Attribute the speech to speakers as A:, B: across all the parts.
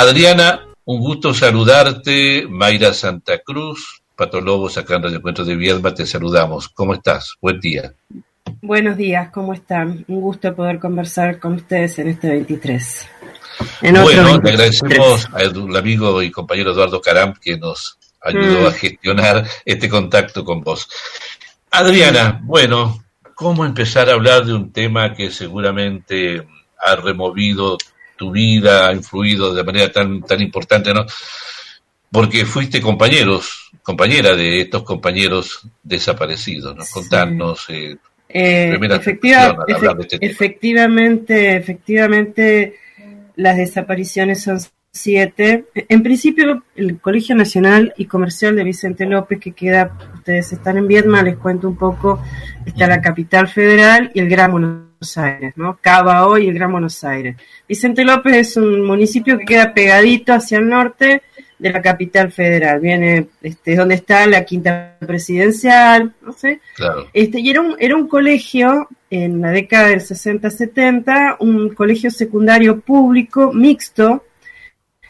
A: Adriana, un gusto saludarte. Mayra Santa Cruz, Patolobos, acá en Radio Encuentro de Viedma, te saludamos. ¿Cómo estás? Buen día.
B: Buenos días, ¿cómo están? Un gusto poder conversar con ustedes en este 23.
A: bueno, le agradecemos al amigo y compañero Eduardo Caram que nos ayudó a mm. gestionar este contacto con vos. Adriana, bueno, ¿cómo empezar a hablar de un tema que seguramente ha removido tu vida, ha influido de manera tan, tan importante, ¿no? Porque fuiste compañeros, compañera de estos compañeros desaparecidos, ¿no? Contarnos
B: eh, eh, este efectivamente, efectivamente, las desapariciones son siete. En principio, el Colegio Nacional y Comercial de Vicente López, que queda, ustedes están en Viedma, les cuento un poco, está la capital federal y el Gran Buenos Aires, ¿no? Cava y el Gran Buenos Aires. Vicente López es un municipio que queda pegadito hacia el norte de la capital federal. Viene, este, donde está la quinta presidencial, no sé. Este, y era un, era un colegio en la década del 60-70, un colegio secundario público mixto.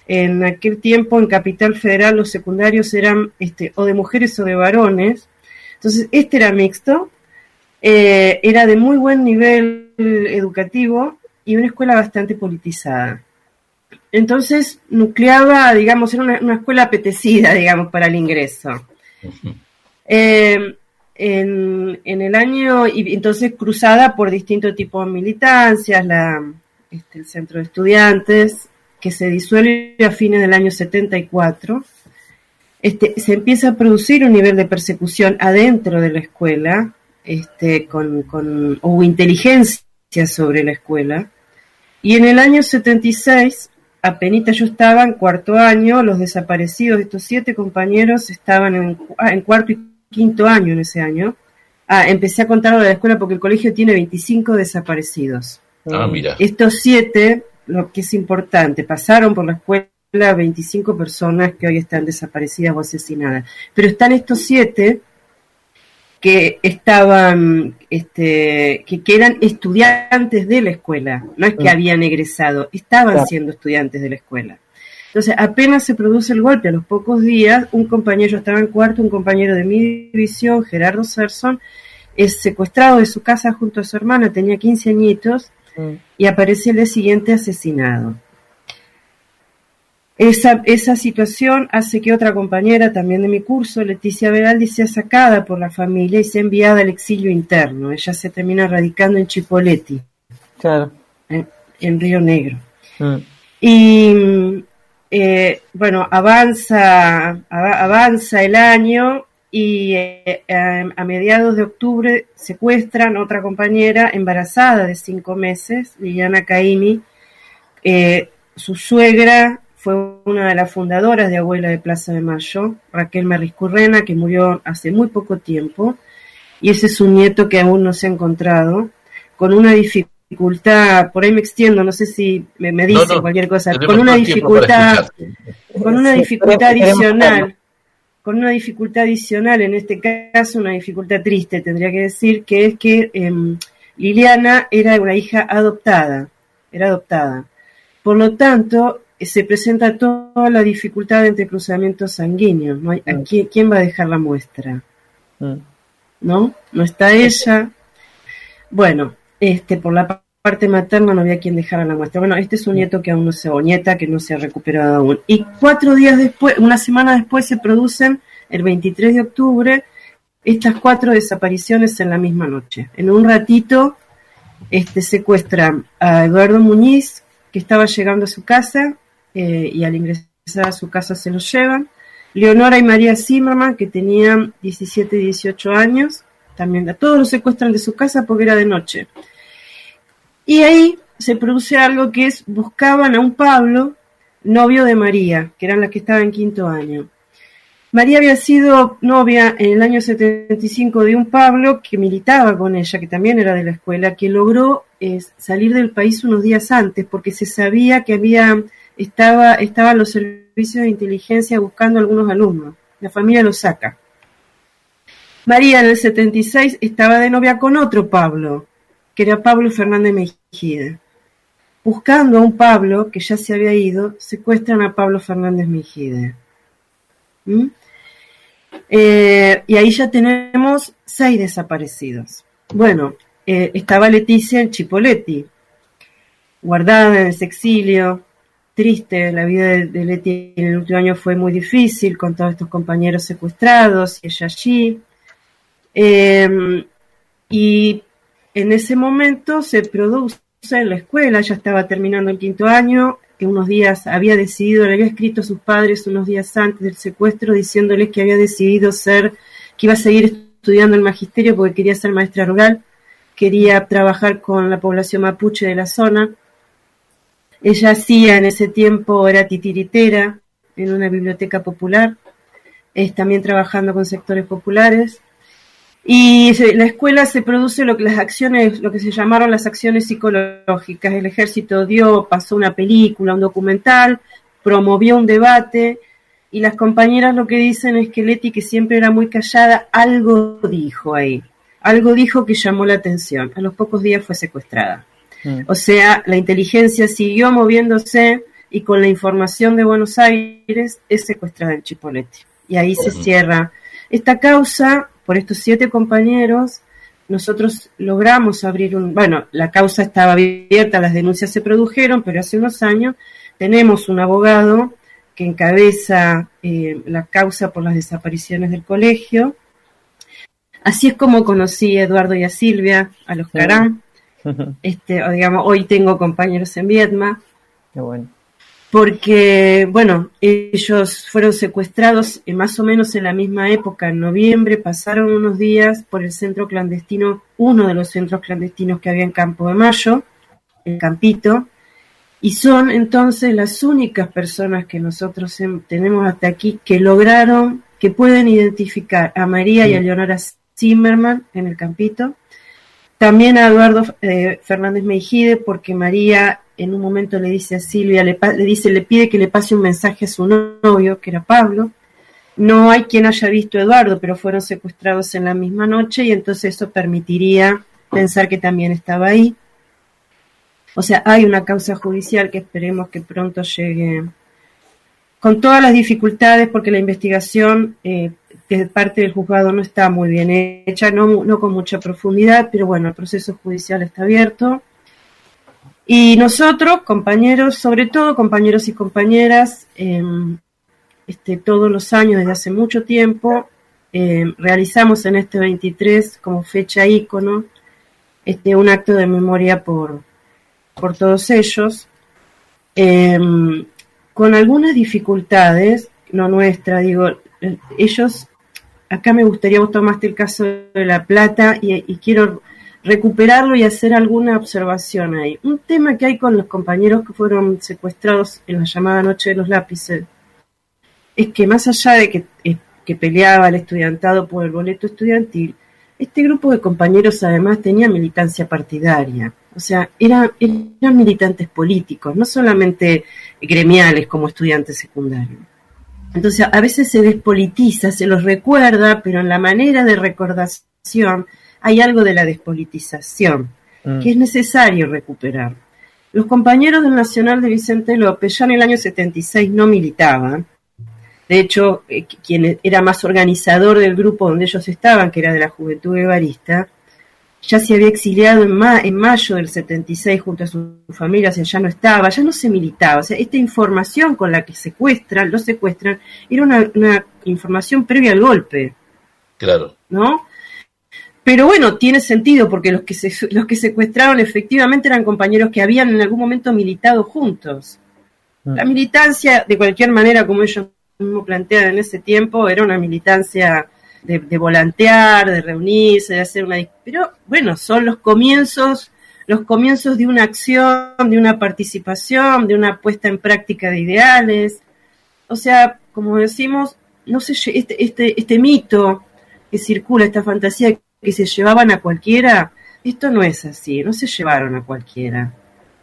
B: En aquel tiempo en Capital Federal los secundarios eran este, o de mujeres o de varones. Entonces, este era mixto, eh, era de muy buen nivel educativo y una escuela bastante politizada. Entonces, nucleaba, digamos, era una, escuela apetecida, digamos, para el ingreso. Eh, en, el año, y entonces cruzada por distintos tipos de militancias, la, este, el centro de estudiantes, que se disuelve a fines del año 74, este, se empieza a producir un nivel de persecución adentro de la escuela, este, con, con, hubo inteligencia sobre la escuela, y en el año 76 apenas yo estaba en cuarto año, los desaparecidos de estos siete compañeros estaban en, ah, en cuarto y quinto año en ese año. Ah, empecé a contarlo de la escuela porque el colegio tiene 25 desaparecidos.
A: Ah, mira.
B: Estos siete, lo que es importante, pasaron por la escuela 25 personas que hoy están desaparecidas o asesinadas. Pero están estos siete que estaban, este, que, eran estudiantes de la escuela, no es que mm. habían egresado, estaban siendo estudiantes de la escuela. Entonces, apenas se produce el golpe, a los pocos días, un compañero, estaba en cuarto, un compañero de mi división, Gerardo Serson, es secuestrado de su casa junto a su hermana, tenía 15 añitos, mm. y aparece el día siguiente asesinado. Esa, esa situación hace que otra compañera también de mi curso, Leticia Veraldi, sea sacada por la familia y sea enviada al exilio interno. Ella se termina radicando en Chipoleti, claro. en, Río Negro. Mm. Y eh, bueno, avanza, avanza el año y eh, a mediados de octubre secuestran otra compañera embarazada de cinco meses, Liliana Caini. Eh, su suegra fue una de las fundadoras de Abuela de Plaza de Mayo, Raquel Mariscurrena, que murió hace muy poco tiempo, y ese es un nieto que aún no se ha encontrado, con una dificultad, por ahí me extiendo, no sé si me, me dice cualquier cosa, con una dificultad, con una dificultad adicional, con una dificultad adicional, en este caso una dificultad triste, tendría que decir, que es que em, Liliana era una hija adoptada, era adoptada. Por lo tanto, se presenta toda la dificultad entre cruzamientos sanguíneos. ¿no? Mm. ¿Quién va a dejar la muestra? Mm. ¿No? No está ella. Bueno, este, por la parte materna no había quien dejara la muestra. Bueno, este es un nieto que aún no se, o nieta que no se ha recuperado aún. Y cuatro días después, una semana después, se producen, el 23 de octubre, estas cuatro desapariciones en la misma noche. En un ratito, este, secuestran a Eduardo Muñiz, que estaba llegando a su casa, eh, y al ingresar a su casa se los llevan. Leonora y María Zimmerman, que tenían 17 y 18 años, también a todos los secuestran de su casa porque era de noche. Y ahí se produce algo que es, buscaban a un Pablo, novio de María, que era la que estaba en quinto año. María había sido novia en el año 75 de un Pablo que militaba con ella, que también era de la escuela, que logró eh, salir del país unos días antes porque se sabía que había estaba, estaban los servicios de inteligencia buscando a algunos alumnos. La familia lo saca. María en el 76 estaba de novia con otro Pablo, que era Pablo Fernández Mejía. buscando a un Pablo que ya se había ido, secuestran a Pablo Fernández Mejide. ¿Mm? Eh, y ahí ya tenemos seis desaparecidos. Bueno, eh, estaba Leticia en Chipoletti, guardada en ese exilio, triste, la vida de, Leti en el último año fue muy difícil con todos estos compañeros secuestrados y ella allí. Em, y en ese momento se produce en la escuela, ya estaba terminando el quinto año, que unos días había decidido, le había escrito a sus padres unos días antes del secuestro diciéndoles que había decidido ser, que iba a seguir estudiando el magisterio porque quería ser maestra rural, quería trabajar con la población mapuche de la zona. Ella hacía en ese tiempo, era titiritera en una biblioteca popular, es también trabajando con sectores populares y la escuela se produce lo que las acciones, lo que se llamaron las acciones psicológicas. El ejército dio, pasó una película, un documental, promovió un debate y las compañeras lo que dicen es que Leti, que siempre era muy callada, algo dijo ahí, algo dijo que llamó la atención. A los pocos días fue secuestrada. Mm. O sea, la inteligencia siguió moviéndose y con la información de Buenos Aires es secuestrada en Chipolete. Y ahí se cierra esta causa por estos siete compañeros, nosotros logramos abrir un, bueno, la causa estaba abierta, las denuncias se produjeron, pero hace unos años tenemos un abogado que encabeza eh, la causa por las desapariciones del colegio. Así es como conocí a Eduardo y a Silvia, a los Carán. Este, digamos, hoy tengo compañeros en. Qué bueno. Porque, bueno, ellos fueron secuestrados más o menos en la misma época, en noviembre, pasaron unos días por el centro clandestino, uno de los centros clandestinos que había en Campo de Mayo, el Campito, y son entonces las únicas personas que nosotros tenemos hasta aquí que lograron, que pueden identificar a María y a Leonora Zimmerman en el Campito, también a Eduardo eh, Fernández Meijide, porque María en un momento le dice a Silvia, le, dice, le pide que le pase un mensaje a su novio, que era Pablo. No hay quien haya visto a Eduardo, pero fueron secuestrados en la misma noche y entonces eso permitiría pensar que también estaba ahí. O sea, hay una causa judicial que esperemos que pronto llegue con todas las dificultades porque la investigación eh, de parte del juzgado no está muy bien hecha, no, con mucha profundidad, pero bueno, el proceso judicial está abierto. Y nosotros, compañeros, sobre todo compañeros y compañeras, em, este, todos los años desde hace mucho tiempo, em, realizamos en este 23 como fecha ícono este, un acto de memoria por, por todos ellos, em, con algunas dificultades, no nuestra, digo, ellos, acá me gustaría, vos tomaste el caso de La Plata y, quiero recuperarlo y hacer alguna observación ahí. Un tema que hay con los compañeros que fueron secuestrados en la llamada Noche de los Lápices es que más allá de que, eh, que peleaba el estudiantado por el boleto estudiantil, este grupo de compañeros además tenía militancia partidaria, o sea, eran, eran militantes políticos, no solamente gremiales como estudiantes secundarios. Entonces, a veces se despolitiza, se los recuerda, pero en la manera de recordación hay algo de la despolitización mm. que es necesario recuperar. Los compañeros del Nacional de Vicente López ya en el año 76 no militaban. De hecho, eh, quien era más organizador del grupo donde ellos estaban, que era de la Juventud Guevarista, ya se había exiliado en, en, mayo del 76 junto a su familia, o sea, ya no estaba, ya no se militaba. O sea, esta información con la que secuestran, lo secuestran, era una, una información previa al golpe.
A: Claro.
B: ¿No? Pero bueno, tiene sentido porque los que, los que secuestraron efectivamente eran compañeros que habían en algún momento militado juntos. Mm. La militancia, de cualquier manera, como ellos mismos plantean en ese tiempo, era una militancia de, volantear, de reunirse, de hacer una... Pero bueno, son los comienzos, los comienzos de una acción, de una participación, de una puesta en práctica de ideales. O sea, como decimos, no sé, este, este, este mito que circula, esta fantasía que se llevaban a cualquiera, esto no es así, no se llevaron a cualquiera.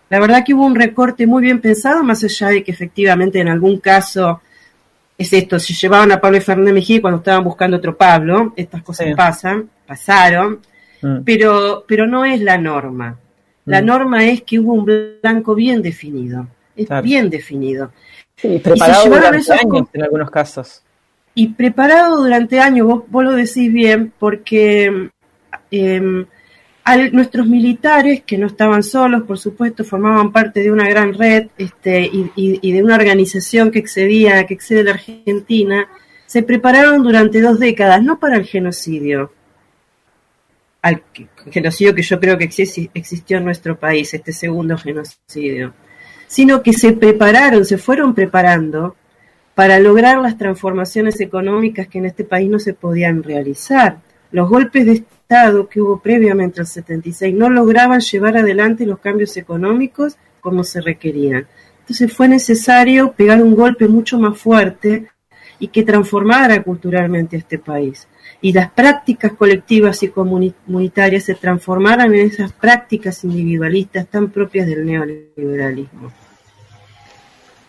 B: La verdad que hubo un recorte muy bien pensado, más allá de que efectivamente en algún caso es esto, se llevaban a Pablo Fernández Mejía cuando estaban buscando otro Pablo, estas cosas pasan, pasaron, mm. pero, pero no es la norma. La mm. norma es que hubo un blanco bien definido, es bien definido.
C: Sí, preparado durante años en algunos casos.
B: Y preparado durante años, vos, vos lo decís bien, porque eh, nuestros militares, que no estaban solos, por supuesto, formaban parte de una gran red este, y, de una organización que excedía, que excede la Argentina, se prepararon durante dos décadas, no para el genocidio, al genocidio que yo creo que existió en nuestro país, este segundo genocidio, sino que se prepararon, se fueron preparando para lograr las transformaciones económicas que en este país no se podían realizar. Los golpes de Estado que hubo previamente al 76 no lograban llevar adelante los cambios económicos como se requerían. Entonces fue necesario pegar un golpe mucho más fuerte y que transformara culturalmente este país. Y las prácticas colectivas y comunitarias se transformaran en esas prácticas individualistas tan propias del neoliberalismo.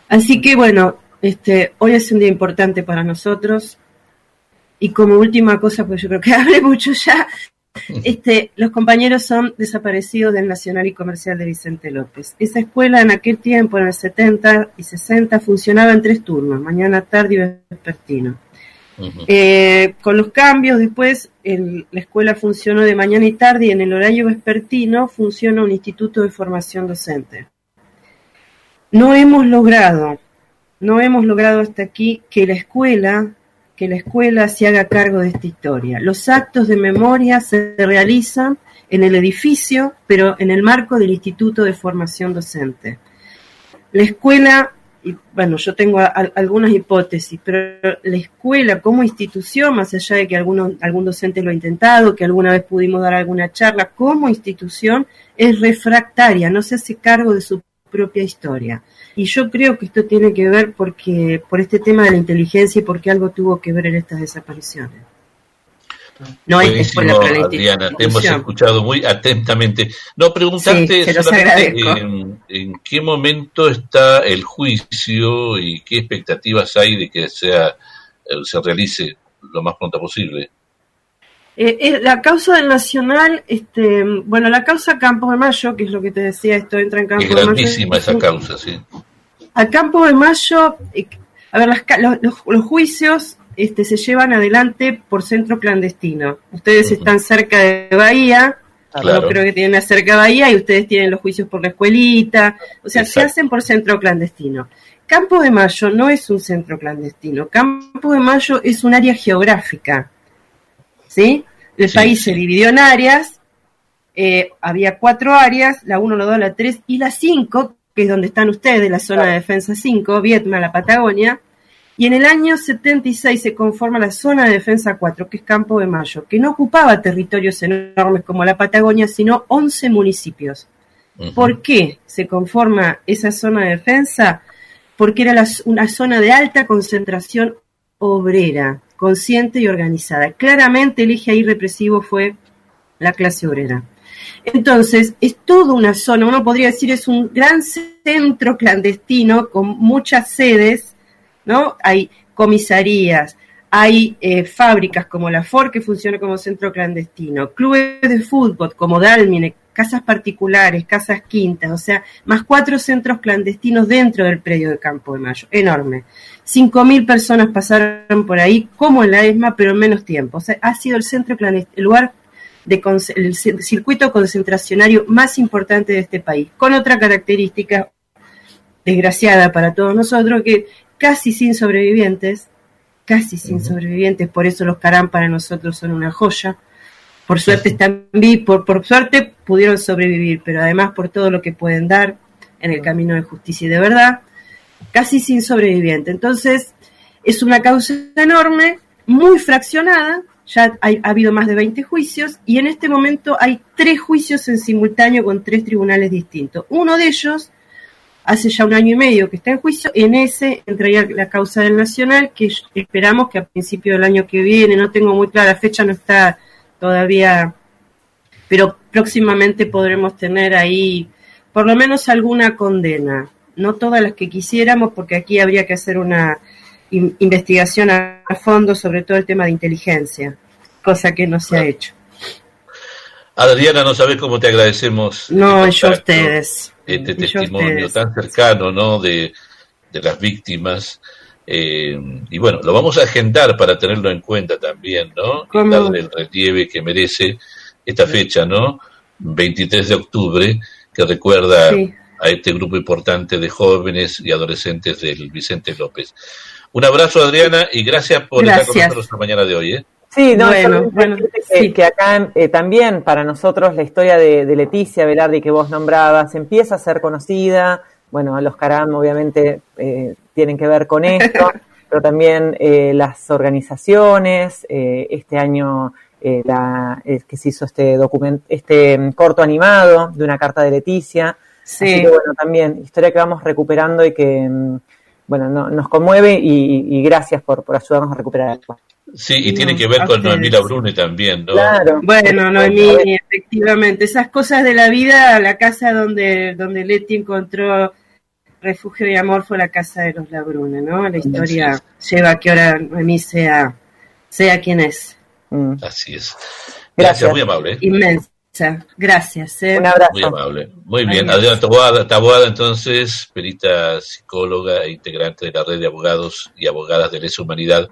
B: Así que bueno, este, hoy es un día importante para nosotros. Y como última cosa, pues yo creo que hablé mucho ya, este, los compañeros son desaparecidos del Nacional y Comercial de Vicente López. Esa escuela en aquel tiempo, en el 70 y 60, funcionaba en tres turnos, mañana, tarde y vespertino. Eh, con los cambios después, la escuela funcionó de mañana y tarde y en el horario vespertino funciona un instituto de formación docente. No hemos logrado, no hemos logrado hasta aquí que la escuela que la escuela se haga cargo de esta historia. Los actos de memoria se realizan en el edificio, pero en el marco del Instituto de Formación Docente. La escuela, bueno, yo tengo algunas hipótesis, pero la escuela como institución, más allá de que algún docente lo ha intentado, que alguna vez pudimos dar alguna charla, como institución es refractaria, no se hace cargo de su propia historia. Y yo creo que esto tiene que ver porque por este tema de la inteligencia y porque algo tuvo que ver en estas desapariciones.
A: No es por la Adriana, te hemos escuchado muy atentamente. No, preguntarte en, qué momento está el juicio y qué expectativas hay de que sea eh, se realice lo más pronto posible.
B: Eh, eh, la causa del Nacional, este, bueno, la causa Campo de Mayo, que es lo que te decía, esto entra en Campo
A: de Mayo. Es grandísima esa causa, sí.
B: A Campo de Mayo, eh, a ver, los, juicios este, se llevan adelante por centro clandestino. Ustedes están cerca de Bahía, yo creo que tienen cerca de Bahía y ustedes tienen los juicios por la escuelita, o sea, se hacen por centro clandestino. Campo de Mayo no es un centro clandestino, Campo de Mayo es un área geográfica, ¿sí? El país se dividió en áreas, eh, había cuatro áreas, la 1, la 2, la 3 y la 5, que es donde están ustedes, la zona de defensa 5, Vietnam, la Patagonia, y en el año 76 se conforma la zona de defensa 4, que es Campo de Mayo, que no ocupaba territorios enormes como la Patagonia, sino 11 municipios. ¿Por qué se conforma esa zona de defensa? Porque era una zona de alta concentración obrera, consciente y organizada. Claramente el eje ahí represivo fue la clase obrera. Entonces, es toda una zona, uno podría decir es un gran centro clandestino con muchas sedes, ¿no? Hay comisarías, hay eh, fábricas como la Ford que funciona como centro clandestino, clubes de fútbol como Dalmine, casas particulares, casas quintas, o sea, más cuatro centros clandestinos dentro del predio de Campo de Mayo, enorme. Cinco mil personas pasaron por ahí, como en la ESMA, pero en menos tiempo. O sea, ha sido el centro clandestino, el lugar el circuito concentracionario más importante de este país, con otra característica desgraciada para todos nosotros, que casi sin sobrevivientes, casi sin sobrevivientes, por eso los Carán para nosotros son una joya. Por suerte están por, por suerte pudieron sobrevivir, pero además por todo lo que pueden dar en el camino de justicia y de verdad, casi sin sobreviviente. Entonces, es una causa enorme, muy fraccionada, ya ha habido más de 20 juicios y en este momento hay tres juicios en simultáneo con tres tribunales distintos. Uno de ellos, hace ya un año y medio que está en juicio, en ese entraría la causa del Nacional, que esperamos que a principio del año que viene, no tengo muy clara la fecha, no está todavía, pero próximamente podremos tener ahí por lo menos alguna condena. No todas las que quisiéramos, porque aquí habría que hacer una investigación a fondo sobre todo el tema de inteligencia, cosa que no se ha hecho.
A: Adriana, no sabes cómo te agradecemos.
B: No, yo ustedes.
A: Este testimonio tan cercano, ¿no? De, de las víctimas. Eh, y bueno, lo vamos a agendar para tenerlo en cuenta también, ¿no? Y darle el relieve que merece esta fecha, ¿no? 23 de octubre, que recuerda a este grupo importante de jóvenes y adolescentes del Vicente López. Un abrazo, Adriana, y gracias por estar con nosotros la mañana de hoy. ¿eh?
C: Sí, no, bueno, bueno que, que, acá eh, también para nosotros la historia de, Leticia Velardi que vos nombrabas empieza a ser conocida. Bueno, los Caram obviamente eh, tienen que ver con esto, pero también eh, las organizaciones. este año la, que se hizo este documento, este mm, corto animado de una carta de Leticia. Sí. bueno, también historia que vamos recuperando y que mm, bueno, nos conmueve y, gracias por, por ayudarnos a recuperar.
A: Sí, y tiene que ver con Noemí Labrune también, ¿no?
B: Claro. Bueno, Noemí, efectivamente, esas cosas de la vida, la casa donde, donde Leti encontró refugio y amor fue la casa de los Labrune, ¿no? La historia lleva a que ahora Noemí sea, sea quien es.
A: Mm. Así es. Gracias, muy amable. ¿eh?
B: Inmensa. Gracias.
C: ¿eh? Un abrazo.
A: Muy amable. Muy bien. Adriana Taboada, Taboada, entonces, perita psicóloga e integrante de la red de abogados y abogadas de lesa humanidad